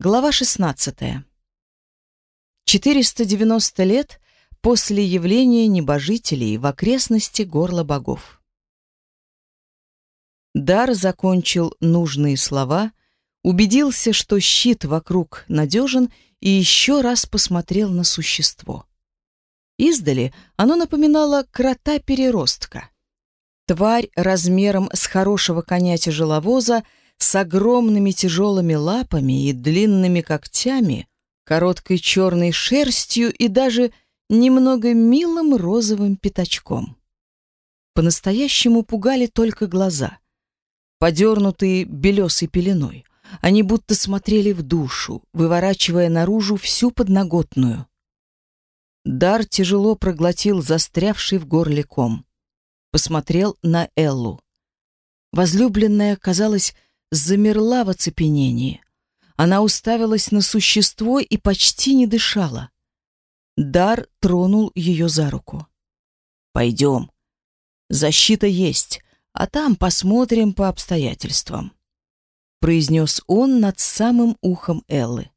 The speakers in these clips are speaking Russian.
Глава 16. 490 лет после явления небожителей в окрестности горла богов. Дар закончил нужные слова, убедился, что щит вокруг надежен, и еще раз посмотрел на существо. Издали оно напоминало крота-переростка. Тварь размером с хорошего коня-тяжеловоза — с огромными тяжелыми лапами и длинными когтями, короткой черной шерстью и даже немного милым розовым пятачком. По-настоящему пугали только глаза, подернутые белесой пеленой. Они будто смотрели в душу, выворачивая наружу всю подноготную. Дар тяжело проглотил застрявший в горле ком. Посмотрел на Эллу. Возлюбленная, казалось, замерла в оцепенении. Она уставилась на существо и почти не дышала. Дар тронул ее за руку. «Пойдем. Защита есть, а там посмотрим по обстоятельствам», произнес он над самым ухом Эллы.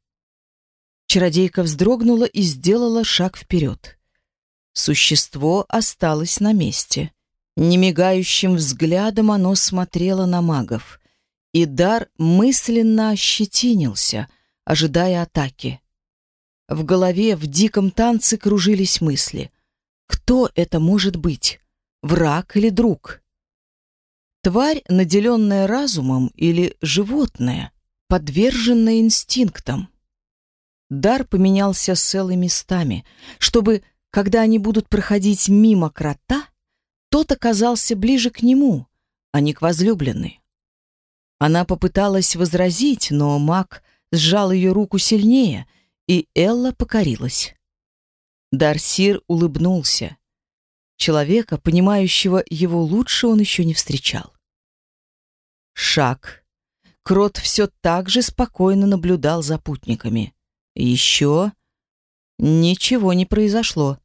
Чародейка вздрогнула и сделала шаг вперед. Существо осталось на месте. Немигающим взглядом оно смотрело на магов и дар мысленно ощетинился, ожидая атаки. В голове в диком танце кружились мысли. Кто это может быть? Враг или друг? Тварь, наделенная разумом, или животное, подверженное инстинктам? Дар поменялся целыми местами, чтобы, когда они будут проходить мимо крота, тот оказался ближе к нему, а не к возлюбленной. Она попыталась возразить, но маг сжал ее руку сильнее, и Элла покорилась. Дарсир улыбнулся. Человека, понимающего его лучше, он еще не встречал. Шаг. Крот все так же спокойно наблюдал за путниками. Еще ничего не произошло.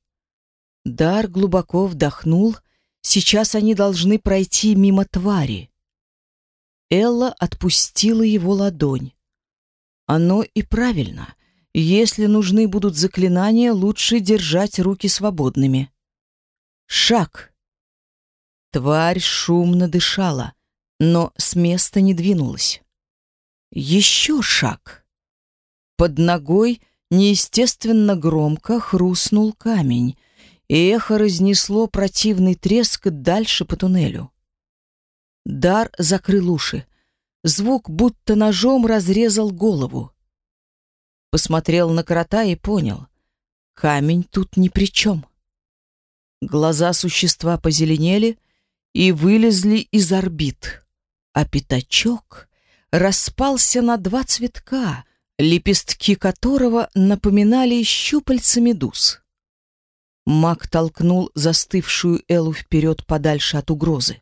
Дар глубоко вдохнул. Сейчас они должны пройти мимо твари. Элла отпустила его ладонь. Оно и правильно. Если нужны будут заклинания, лучше держать руки свободными. Шаг. Тварь шумно дышала, но с места не двинулась. Еще шаг. Под ногой неестественно громко хрустнул камень, и эхо разнесло противный треск дальше по туннелю. Дар закрыл уши. Звук будто ножом разрезал голову. Посмотрел на крота и понял. Камень тут ни при чем. Глаза существа позеленели и вылезли из орбит, а пятачок распался на два цветка, лепестки которого напоминали щупальца медуз. Маг толкнул застывшую Элу вперед подальше от угрозы.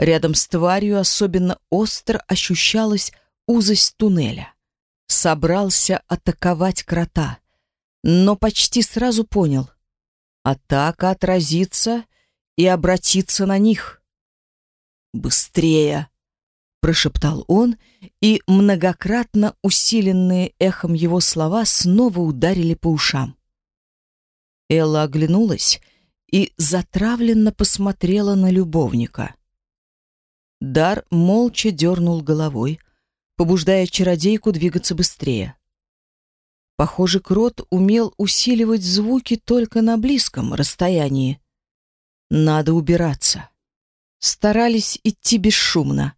Рядом с тварью особенно остро ощущалась узость туннеля. Собрался атаковать крота, но почти сразу понял. Атака отразится и обратится на них. «Быстрее!» — прошептал он, и многократно усиленные эхом его слова снова ударили по ушам. Элла оглянулась и затравленно посмотрела на любовника. Дар молча дернул головой, побуждая чародейку двигаться быстрее. Похоже, крот умел усиливать звуки только на близком расстоянии. Надо убираться. Старались идти бесшумно,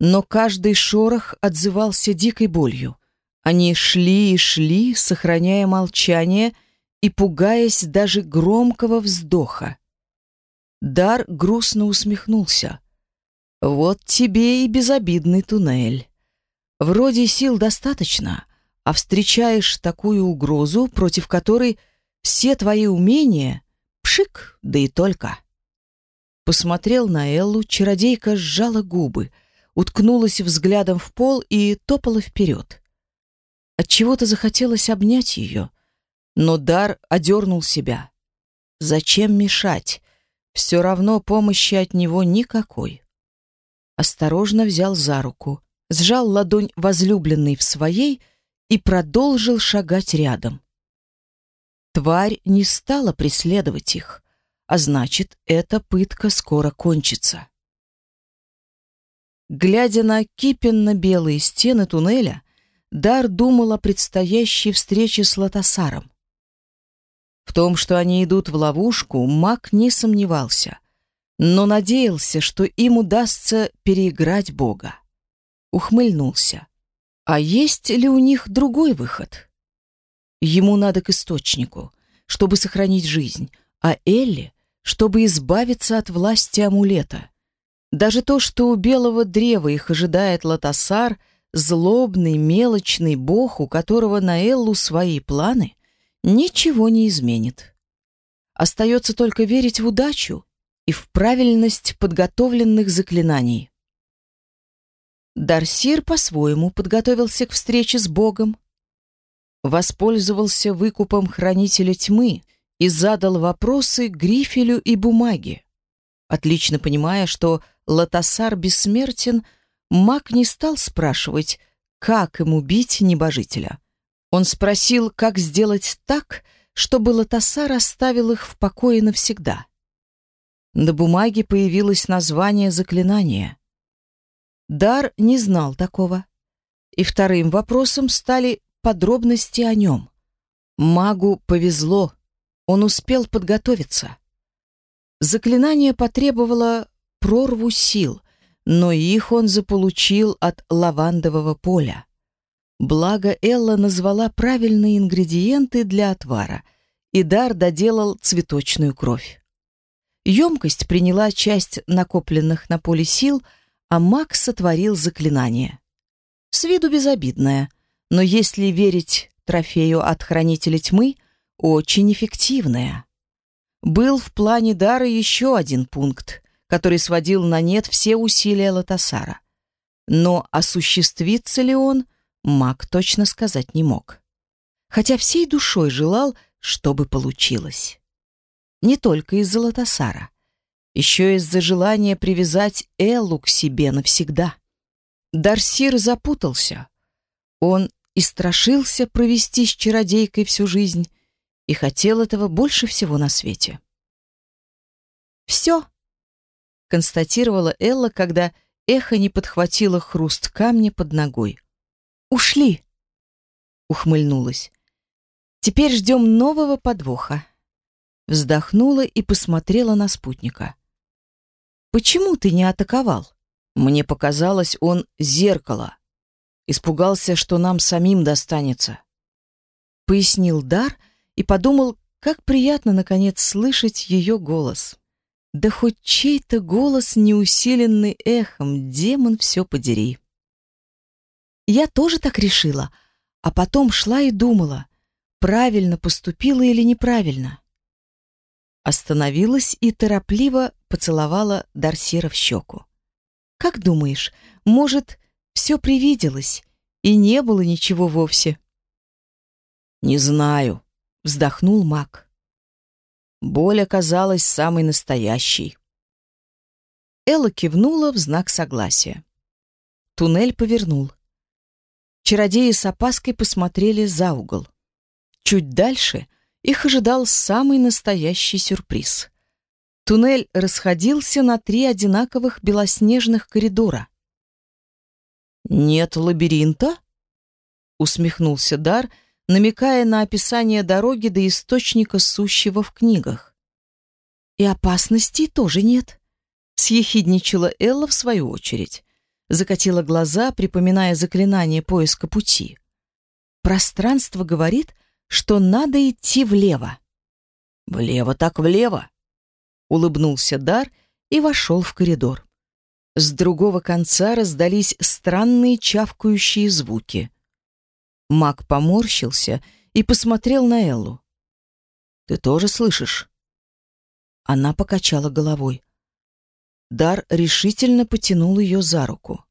но каждый шорох отзывался дикой болью. Они шли и шли, сохраняя молчание и пугаясь даже громкого вздоха. Дар грустно усмехнулся. Вот тебе и безобидный туннель. Вроде сил достаточно, а встречаешь такую угрозу, против которой все твои умения — пшик, да и только. Посмотрел на Эллу, чародейка сжала губы, уткнулась взглядом в пол и топала вперед. Отчего-то захотелось обнять ее, но дар одернул себя. Зачем мешать? Все равно помощи от него никакой осторожно взял за руку, сжал ладонь возлюбленной в своей и продолжил шагать рядом. Тварь не стала преследовать их, а значит, эта пытка скоро кончится. Глядя на кипенно-белые стены туннеля, Дар думал о предстоящей встрече с Латасаром. В том, что они идут в ловушку, маг не сомневался, но надеялся, что им удастся переиграть Бога. Ухмыльнулся. А есть ли у них другой выход? Ему надо к источнику, чтобы сохранить жизнь, а Элли, чтобы избавиться от власти амулета. Даже то, что у белого древа их ожидает Латасар — злобный, мелочный бог, у которого на Эллу свои планы, ничего не изменит. Остается только верить в удачу и в правильность подготовленных заклинаний. Дарсир по-своему подготовился к встрече с Богом, воспользовался выкупом хранителя тьмы и задал вопросы Грифелю и бумаге, отлично понимая, что Латасар бессмертен — Маг не стал спрашивать, как им убить небожителя. Он спросил, как сделать так, чтобы Латасар оставил их в покое навсегда. На бумаге появилось название заклинания. Дар не знал такого. И вторым вопросом стали подробности о нем. Магу повезло, он успел подготовиться. Заклинание потребовало прорву сил, но их он заполучил от лавандового поля. Благо Элла назвала правильные ингредиенты для отвара, и Дар доделал цветочную кровь. Емкость приняла часть накопленных на поле сил, а Макс сотворил заклинание. С виду безобидное, но если верить трофею от Хранителя Тьмы, очень эффективное. Был в плане Дара еще один пункт который сводил на нет все усилия Латасара. Но осуществится ли он, маг точно сказать не мог. Хотя всей душой желал, чтобы получилось. Не только из-за Латасара. Еще из-за желания привязать Эллу к себе навсегда. Дарсир запутался. Он и страшился провести с чародейкой всю жизнь, и хотел этого больше всего на свете. «Все!» констатировала Элла, когда эхо не подхватило хруст камня под ногой. «Ушли!» — ухмыльнулась. «Теперь ждем нового подвоха». Вздохнула и посмотрела на спутника. «Почему ты не атаковал?» Мне показалось, он зеркало. Испугался, что нам самим достанется. Пояснил Дар и подумал, как приятно, наконец, слышать ее голос. Да хоть чей-то голос, не усиленный эхом, демон все подери. Я тоже так решила, а потом шла и думала, правильно поступила или неправильно. Остановилась и торопливо поцеловала Дарсира в щеку. «Как думаешь, может, все привиделось, и не было ничего вовсе?» «Не знаю», — вздохнул маг. Боль оказалась самой настоящей. Элла кивнула в знак согласия. Туннель повернул. Чародеи с опаской посмотрели за угол. Чуть дальше их ожидал самый настоящий сюрприз. Туннель расходился на три одинаковых белоснежных коридора. «Нет лабиринта?» — усмехнулся Дар, — намекая на описание дороги до источника сущего в книгах. «И опасностей тоже нет», — съехидничала Элла в свою очередь. Закатила глаза, припоминая заклинание поиска пути. «Пространство говорит, что надо идти влево». «Влево так влево», — улыбнулся Дар и вошел в коридор. С другого конца раздались странные чавкающие звуки. Мак поморщился и посмотрел на Эллу. «Ты тоже слышишь?» Она покачала головой. Дар решительно потянул ее за руку.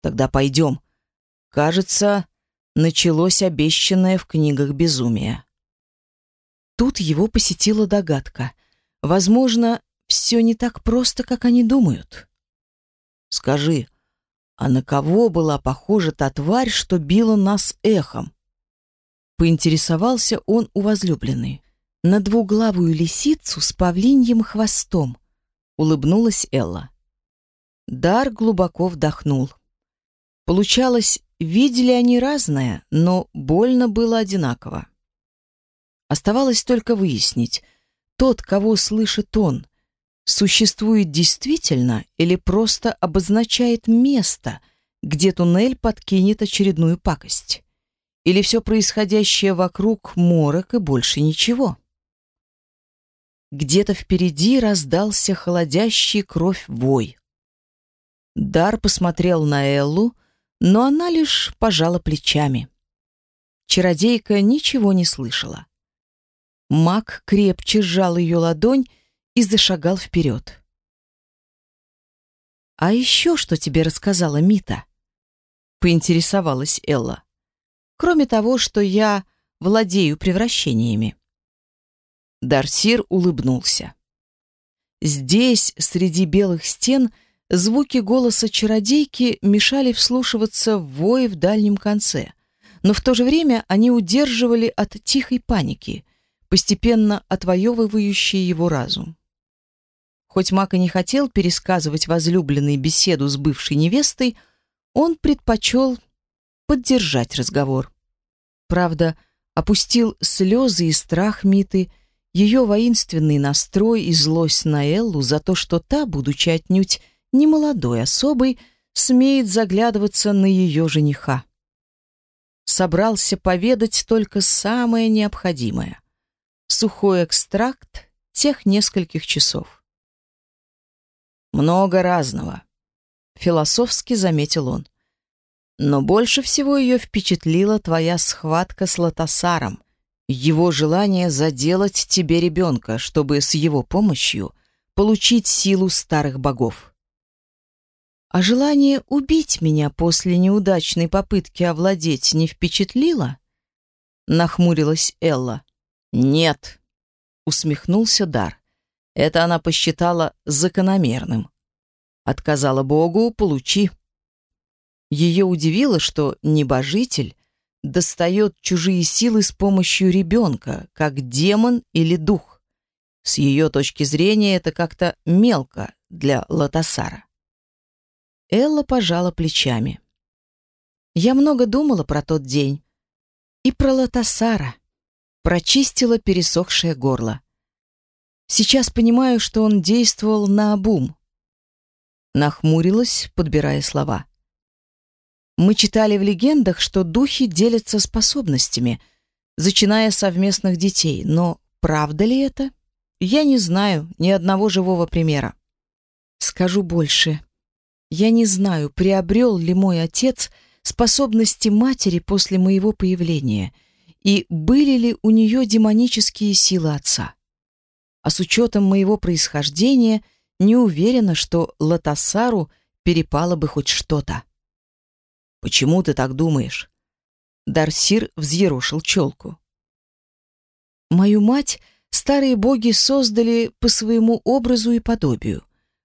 «Тогда пойдем. Кажется, началось обещанное в книгах безумие». Тут его посетила догадка. Возможно, все не так просто, как они думают. «Скажи, а на кого была похожа та тварь, что била нас эхом? Поинтересовался он у возлюбленной. На двуглавую лисицу с павлиньим хвостом. Улыбнулась Элла. Дар глубоко вдохнул. Получалось, видели они разное, но больно было одинаково. Оставалось только выяснить, тот, кого слышит он, существует действительно или просто обозначает место, где туннель подкинет очередную пакость. Или все происходящее вокруг морок и больше ничего. Где-то впереди раздался холодящий кровь вой. Дар посмотрел на Эллу, но она лишь пожала плечами. Чародейка ничего не слышала. Маг крепче сжал ее ладонь и зашагал вперед. «А еще что тебе рассказала Мита?» — поинтересовалась Элла. «Кроме того, что я владею превращениями». Дарсир улыбнулся. Здесь, среди белых стен, звуки голоса чародейки мешали вслушиваться в вой в дальнем конце, но в то же время они удерживали от тихой паники, постепенно отвоевывающей его разум. Хоть Мак и не хотел пересказывать возлюбленной беседу с бывшей невестой, он предпочел поддержать разговор. Правда, опустил слезы и страх Миты, ее воинственный настрой и злость на Эллу за то, что та, будучи отнюдь не молодой особой, смеет заглядываться на ее жениха. Собрался поведать только самое необходимое. Сухой экстракт тех нескольких часов. Много разного, философски заметил он. Но больше всего ее впечатлила твоя схватка с Латасаром, его желание заделать тебе ребенка, чтобы с его помощью получить силу старых богов. А желание убить меня после неудачной попытки овладеть не впечатлило? Нахмурилась Элла. Нет, усмехнулся Дар. Это она посчитала закономерным. Отказала Богу, получи. Ее удивило, что небожитель достает чужие силы с помощью ребенка, как демон или дух. С ее точки зрения это как-то мелко для Латасара. Элла пожала плечами. Я много думала про тот день. И про Латасара. Прочистила пересохшее горло. Сейчас понимаю, что он действовал на обум. Нахмурилась, подбирая слова. Мы читали в легендах, что духи делятся способностями, зачиная совместных детей, но правда ли это? Я не знаю ни одного живого примера. Скажу больше. Я не знаю, приобрел ли мой отец способности матери после моего появления, и были ли у нее демонические силы отца а с учетом моего происхождения не уверена, что Латасару перепало бы хоть что-то. «Почему ты так думаешь?» Дарсир взъерошил челку. «Мою мать старые боги создали по своему образу и подобию,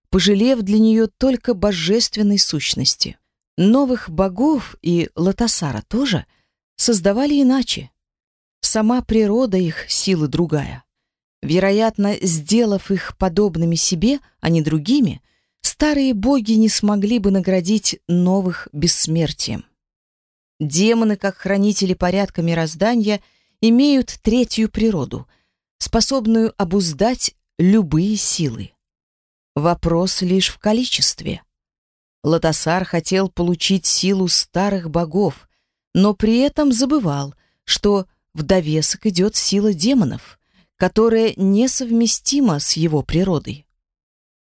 пожалев для нее только божественной сущности. Новых богов и Латасара тоже создавали иначе. Сама природа их силы другая. Вероятно, сделав их подобными себе, а не другими, старые боги не смогли бы наградить новых бессмертием. Демоны, как хранители порядка мироздания, имеют третью природу, способную обуздать любые силы. Вопрос лишь в количестве. Латасар хотел получить силу старых богов, но при этом забывал, что в довесок идет сила демонов которая несовместима с его природой.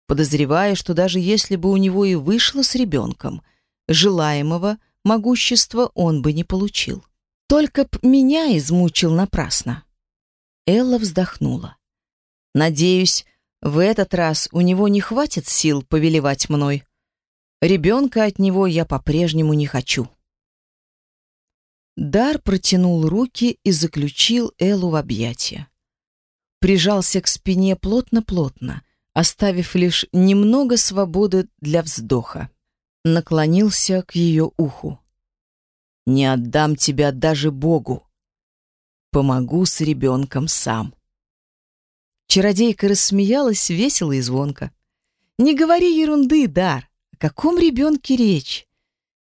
Подозревая, что даже если бы у него и вышло с ребенком, желаемого могущества он бы не получил. Только б меня измучил напрасно. Элла вздохнула. Надеюсь, в этот раз у него не хватит сил повелевать мной. Ребенка от него я по-прежнему не хочу. Дар протянул руки и заключил Эллу в объятия прижался к спине плотно-плотно, оставив лишь немного свободы для вздоха. Наклонился к ее уху. «Не отдам тебя даже Богу!» помогу с ребенком сам. Чародейка рассмеялась весело и звонко. «Не говори ерунды, Дар. О каком ребенке речь?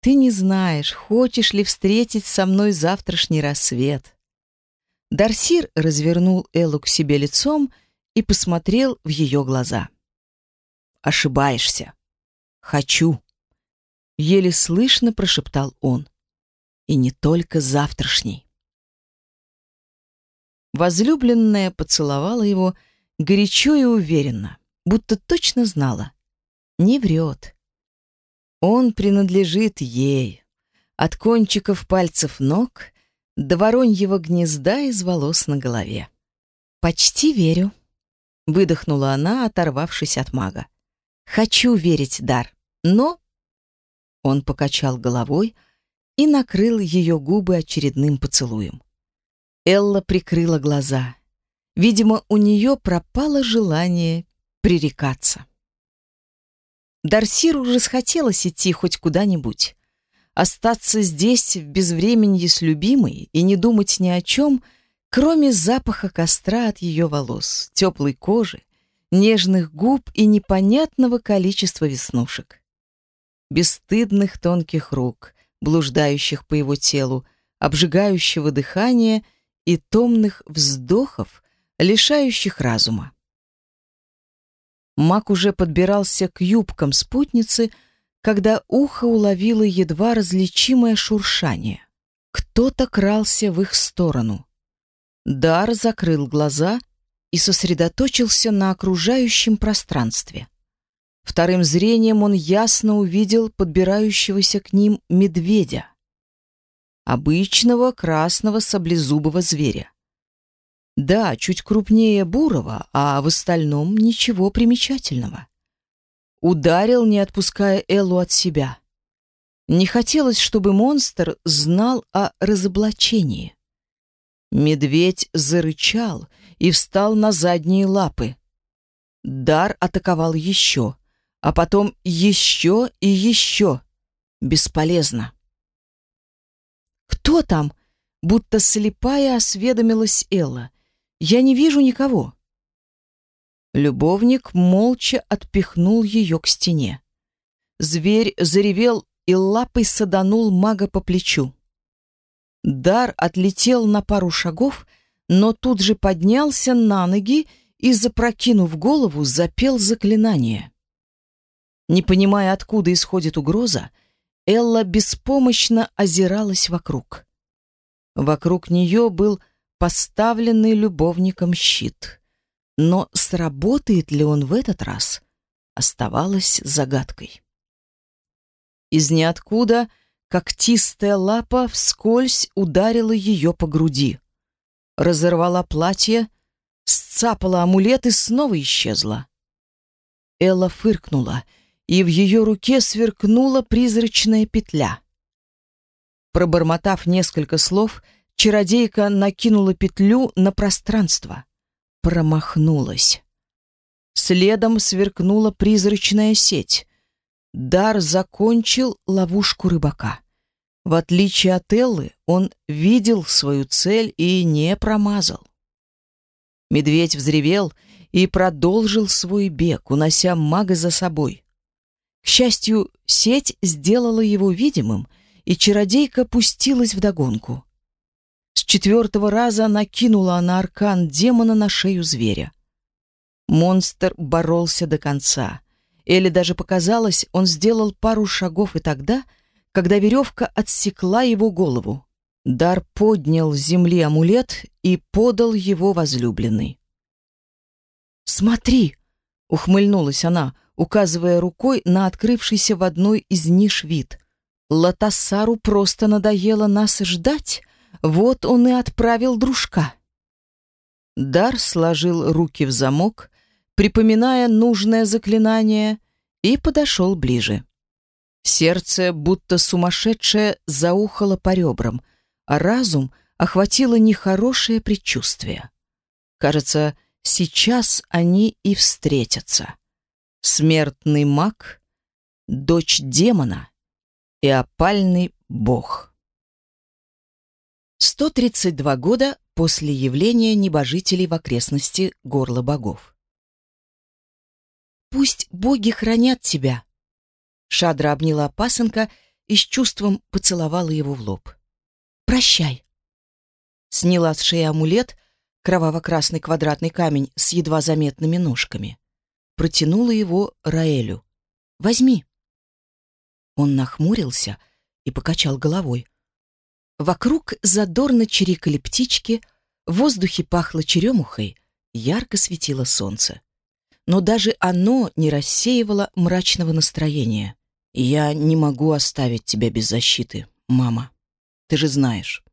Ты не знаешь, хочешь ли встретить со мной завтрашний рассвет». Дарсир развернул Эллу к себе лицом и посмотрел в ее глаза. «Ошибаешься. Хочу», — еле слышно прошептал он. «И не только завтрашний». Возлюбленная поцеловала его горячо и уверенно, будто точно знала. Не врет. Он принадлежит ей. От кончиков пальцев ног до вороньего гнезда из волос на голове. «Почти верю», — выдохнула она, оторвавшись от мага. «Хочу верить, Дар, но...» Он покачал головой и накрыл ее губы очередным поцелуем. Элла прикрыла глаза. Видимо, у нее пропало желание пререкаться. Дарсиру расхотелось идти хоть куда-нибудь. Остаться здесь в безвременье с любимой и не думать ни о чем, кроме запаха костра от ее волос, теплой кожи, нежных губ и непонятного количества веснушек. Бесстыдных тонких рук, блуждающих по его телу, обжигающего дыхания — и томных вздохов, лишающих разума. Мак уже подбирался к юбкам спутницы, когда ухо уловило едва различимое шуршание. Кто-то крался в их сторону. Дар закрыл глаза и сосредоточился на окружающем пространстве. Вторым зрением он ясно увидел подбирающегося к ним медведя обычного красного саблезубого зверя. Да, чуть крупнее бурого, а в остальном ничего примечательного. Ударил, не отпуская Эллу от себя. Не хотелось, чтобы монстр знал о разоблачении. Медведь зарычал и встал на задние лапы. Дар атаковал еще, а потом еще и еще. Бесполезно. «Кто там?» Будто слепая осведомилась Элла. «Я не вижу никого». Любовник молча отпихнул ее к стене. Зверь заревел и лапой саданул мага по плечу. Дар отлетел на пару шагов, но тут же поднялся на ноги и, запрокинув голову, запел заклинание. Не понимая, откуда исходит угроза, Элла беспомощно озиралась вокруг. Вокруг нее был поставленный любовником щит. Но сработает ли он в этот раз, оставалось загадкой. Из ниоткуда когтистая лапа вскользь ударила ее по груди. Разорвала платье, сцапала амулет и снова исчезла. Элла фыркнула — и в ее руке сверкнула призрачная петля. Пробормотав несколько слов, чародейка накинула петлю на пространство. Промахнулась. Следом сверкнула призрачная сеть. Дар закончил ловушку рыбака. В отличие от Эллы, он видел свою цель и не промазал. Медведь взревел и продолжил свой бег, унося мага за собой. К счастью, сеть сделала его видимым, и чародейка пустилась в догонку. С четвертого раза накинула на аркан демона на шею зверя. Монстр боролся до конца. Или даже показалось, он сделал пару шагов и тогда, когда веревка отсекла его голову. Дар поднял с земли амулет и подал его возлюбленный. «Смотри!» — ухмыльнулась она — указывая рукой на открывшийся в одной из ниш вид. Латасару просто надоело нас ждать, вот он и отправил дружка. Дар сложил руки в замок, припоминая нужное заклинание, и подошел ближе. Сердце, будто сумасшедшее, заухало по ребрам, а разум охватило нехорошее предчувствие. Кажется, сейчас они и встретятся смертный маг, дочь демона и опальный бог. 132 года после явления небожителей в окрестности горла богов. «Пусть боги хранят тебя!» Шадра обняла пасынка и с чувством поцеловала его в лоб. «Прощай!» Сняла с шеи амулет, кроваво-красный квадратный камень с едва заметными ножками. Протянула его Раэлю. «Возьми!» Он нахмурился и покачал головой. Вокруг задорно чирикали птички, в воздухе пахло черемухой, ярко светило солнце. Но даже оно не рассеивало мрачного настроения. «Я не могу оставить тебя без защиты, мама. Ты же знаешь».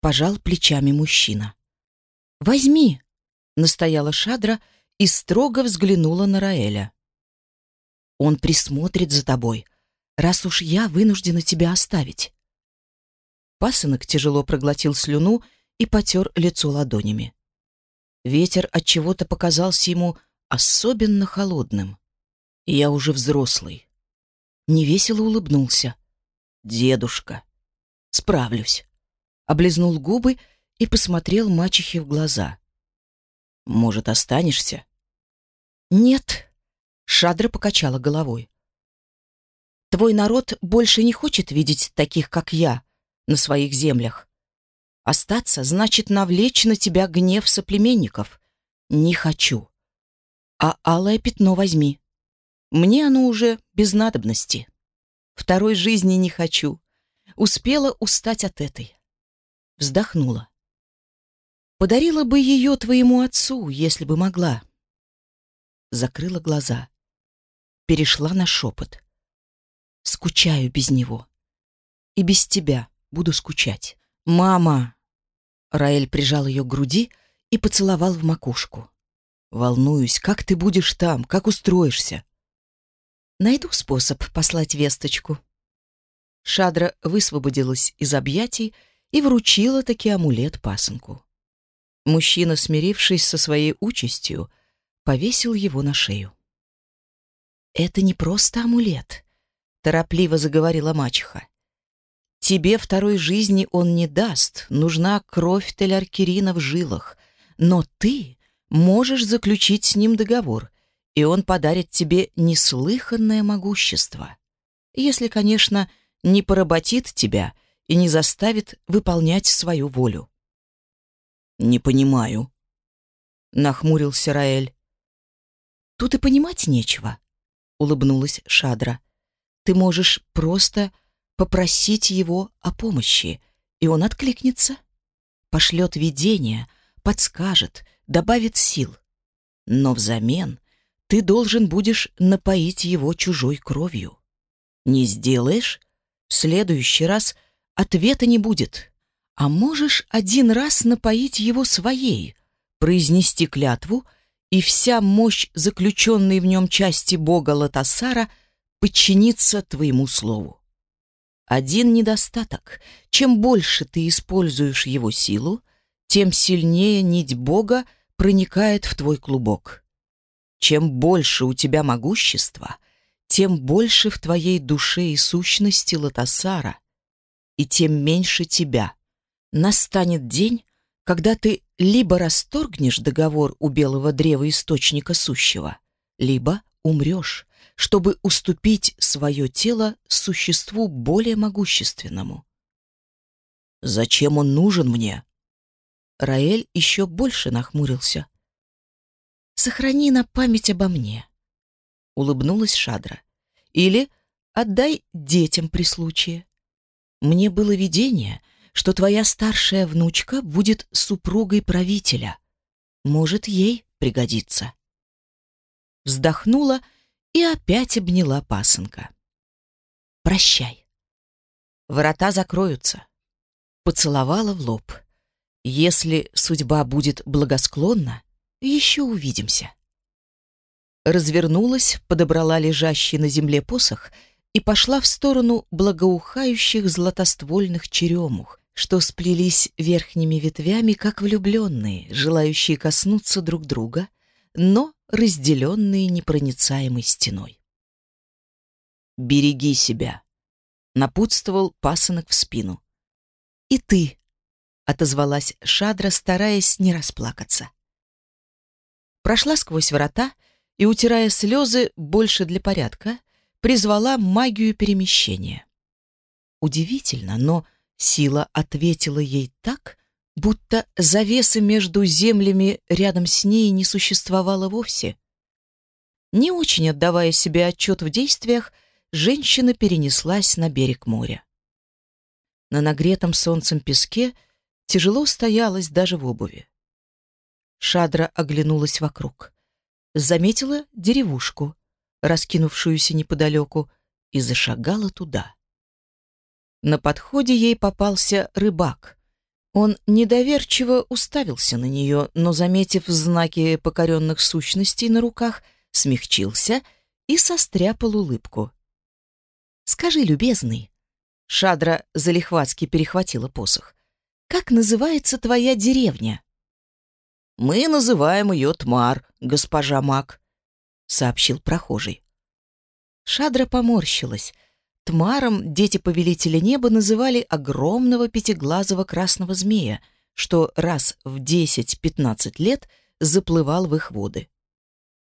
Пожал плечами мужчина. «Возьми!» — настояла Шадра и строго взглянула на Раэля. «Он присмотрит за тобой, раз уж я вынуждена тебя оставить». Пасынок тяжело проглотил слюну и потер лицо ладонями. Ветер от чего-то показался ему особенно холодным. Я уже взрослый. Невесело улыбнулся. Дедушка. Справлюсь. Облизнул губы и посмотрел мачехе в глаза. Может, останешься? Нет. Шадра покачала головой. Твой народ больше не хочет видеть таких, как я, на своих землях. Остаться значит навлечь на тебя гнев соплеменников. Не хочу. А алое пятно возьми. Мне оно уже без надобности. Второй жизни не хочу. Успела устать от этой. Вздохнула. Подарила бы ее твоему отцу, если бы могла. Закрыла глаза. Перешла на шепот. Скучаю без него. И без тебя буду скучать. «Мама!» Раэль прижал ее к груди и поцеловал в макушку. «Волнуюсь, как ты будешь там, как устроишься?» «Найду способ послать весточку». Шадра высвободилась из объятий и вручила таки амулет пасынку. Мужчина, смирившись со своей участью, повесил его на шею. «Это не просто амулет», — торопливо заговорила мачеха. Тебе второй жизни он не даст, нужна кровь Теляркирина в жилах. Но ты можешь заключить с ним договор, и он подарит тебе неслыханное могущество. Если, конечно, не поработит тебя и не заставит выполнять свою волю. «Не понимаю», — нахмурился Раэль. «Тут и понимать нечего», — улыбнулась Шадра. «Ты можешь просто попросить его о помощи, и он откликнется. Пошлет видение, подскажет, добавит сил. Но взамен ты должен будешь напоить его чужой кровью. Не сделаешь — в следующий раз ответа не будет. А можешь один раз напоить его своей, произнести клятву, и вся мощь заключенной в нем части бога Латасара подчинится твоему слову. Один недостаток. Чем больше ты используешь его силу, тем сильнее нить Бога проникает в твой клубок. Чем больше у тебя могущества, тем больше в твоей душе и сущности Латасара, и тем меньше тебя. Настанет день, когда ты либо расторгнешь договор у белого древа источника сущего, либо умрешь чтобы уступить свое тело существу более могущественному. «Зачем он нужен мне?» Раэль еще больше нахмурился. «Сохрани на память обо мне», — улыбнулась Шадра. «Или отдай детям при случае. Мне было видение, что твоя старшая внучка будет супругой правителя. Может, ей пригодится». Вздохнула и опять обняла пасынка. «Прощай. Ворота закроются». Поцеловала в лоб. «Если судьба будет благосклонна, еще увидимся». Развернулась, подобрала лежащий на земле посох и пошла в сторону благоухающих златоствольных черемух, что сплелись верхними ветвями, как влюбленные, желающие коснуться друг друга, но разделенные непроницаемой стеной. «Береги себя», — напутствовал пасынок в спину. «И ты», отозвалась Шадра, стараясь не расплакаться. Прошла сквозь врата и, утирая слезы, больше для порядка, призвала магию перемещения. Удивительно, но сила ответила ей так, будто завесы между землями рядом с ней не существовало вовсе. Не очень отдавая себе отчет в действиях, женщина перенеслась на берег моря. На нагретом солнцем песке тяжело стоялась даже в обуви. Шадра оглянулась вокруг. Заметила деревушку, раскинувшуюся неподалеку, и зашагала туда. На подходе ей попался рыбак. Он недоверчиво уставился на нее, но, заметив знаки покоренных сущностей на руках, смягчился и состряпал улыбку. «Скажи, любезный», — Шадра залихватски перехватила посох, «как называется твоя деревня?» «Мы называем ее Тмар, госпожа Мак», — сообщил прохожий. Шадра поморщилась. Тмаром дети Повелителя Неба называли огромного пятиглазого красного змея, что раз в 10-15 лет заплывал в их воды.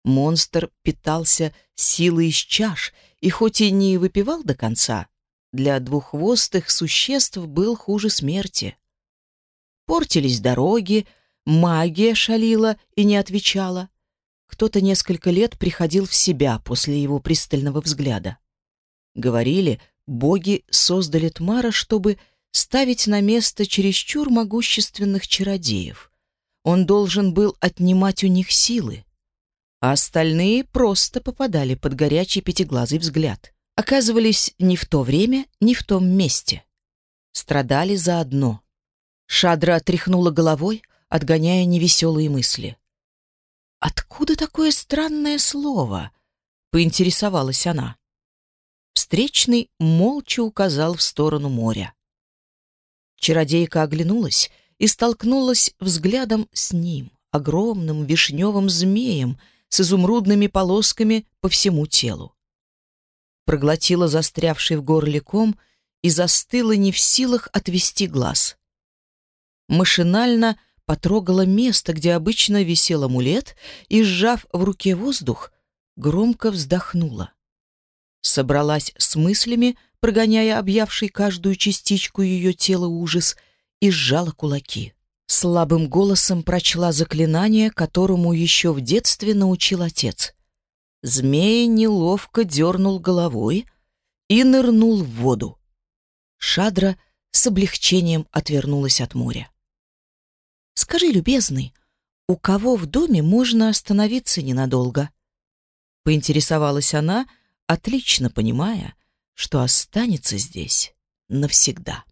Монстр питался силой из чаш и хоть и не выпивал до конца, для двуххвостых существ был хуже смерти. Портились дороги, Магия шалила и не отвечала. Кто-то несколько лет приходил в себя после его пристального взгляда. Говорили, боги создали Тмара, чтобы ставить на место чересчур могущественных чародеев. Он должен был отнимать у них силы. А остальные просто попадали под горячий пятиглазый взгляд. Оказывались не в то время, не в том месте. Страдали заодно. Шадра отряхнула головой, отгоняя невеселые мысли. «Откуда такое странное слово?» — поинтересовалась она. Встречный молча указал в сторону моря. Чародейка оглянулась и столкнулась взглядом с ним, огромным вишневым змеем с изумрудными полосками по всему телу. Проглотила застрявший в горле ком и застыла не в силах отвести глаз. Машинально потрогала место, где обычно висел амулет, и, сжав в руке воздух, громко вздохнула. Собралась с мыслями, прогоняя объявший каждую частичку ее тела ужас, и сжала кулаки. Слабым голосом прочла заклинание, которому еще в детстве научил отец. Змея неловко дернул головой и нырнул в воду. Шадра с облегчением отвернулась от моря. Скажи, любезный, у кого в доме можно остановиться ненадолго?» Поинтересовалась она, отлично понимая, что останется здесь навсегда.